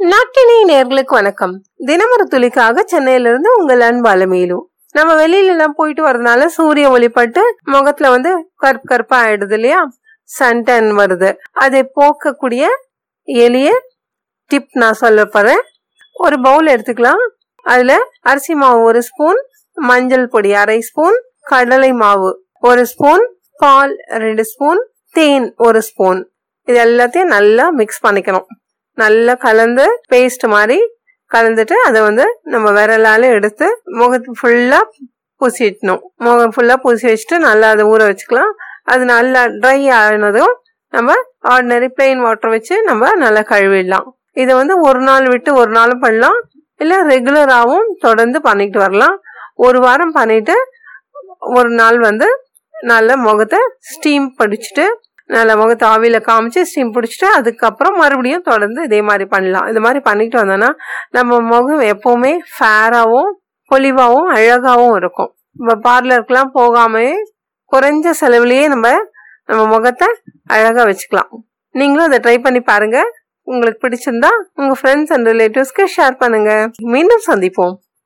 நாட்டினை நேர்களுக்கு வணக்கம். தினமொரு துளிக்காக சென்னையிலிருந்து உங்கள் அன்பால மேலும் நம்ம வெளியில எல்லாம் போயிட்டு வரதுனால சூரிய ஒளிப்பட்டு முகத்துல வந்து கருப்பு கருப்பா ஆயிடுது இல்லையா? சன்டன் வருது. அதை போக்கக்கூடிய எளிய டிப் நான் சொல்ல போறேன். ஒரு பவுல் எடுத்துக்கலாம். அதுல அரிசி மாவு ஒரு ஸ்பூன் மஞ்சள் பொடி அரை ஸ்பூன் கடலை மாவு ஒரு ஸ்பூன் பால் ரெண்டு ஸ்பூன் தேன் ஒரு ஸ்பூன் இது எல்லாத்தையும் நல்லா மிக்ஸ் பண்ணிக்கணும். நல்லா கலந்து பேஸ்ட் மாதிரி கலந்துட்டு அதை வந்து நம்ம விரலால எடுத்து முகத்து ஃபுல்லா பூசிட்டணும் முகம் ஃபுல்லா பூசி வச்சுட்டு நல்லா அதை ஊற வச்சுக்கலாம். அது நல்லா ட்ரை ஆனதும் நம்ம ஆர்டினரி பிளெயின் வாட்டர் வச்சு நம்ம நல்லா கழுவிடலாம். இதை வந்து ஒரு நாள் விட்டு ஒரு நாளும் பண்ணலாம். இல்லை ரெகுலராகவும் தொடர்ந்து பண்ணிட்டு வரலாம். ஒரு வாரம் பண்ணிட்டு ஒரு நாள் வந்து நல்ல முகத்தை ஸ்டீம் படிச்சுட்டு நல்ல முகத்தை ஆவியில் காமிச்சு ஸ்டீம் பிடிச்சிட்டு அதுக்கப்புறம் மறுபடியும் தொடர்ந்து இதே மாதிரி பண்ணலாம். இது மாதிரி பண்ணிட்டு வந்தோம்னா நம்ம முகம் எப்போவுமே ஃபேராகவும் பொலிவாகவும் அழகாகவும் இருக்கும். நம்ம பார்லருக்குலாம் போகாமே குறைஞ்ச செலவுலேயே நம்ம நம்ம முகத்தை அழகாக வச்சுக்கலாம். நீங்களும் அதை ட்ரை பண்ணி பாருங்க. உங்களுக்கு பிடிச்சிருந்தா உங்கள் ஃப்ரெண்ட்ஸ் அண்ட் ரிலேட்டிவ்ஸ்க்கு ஷேர் பண்ணுங்கள் மீண்டும் சந்திப்போம்.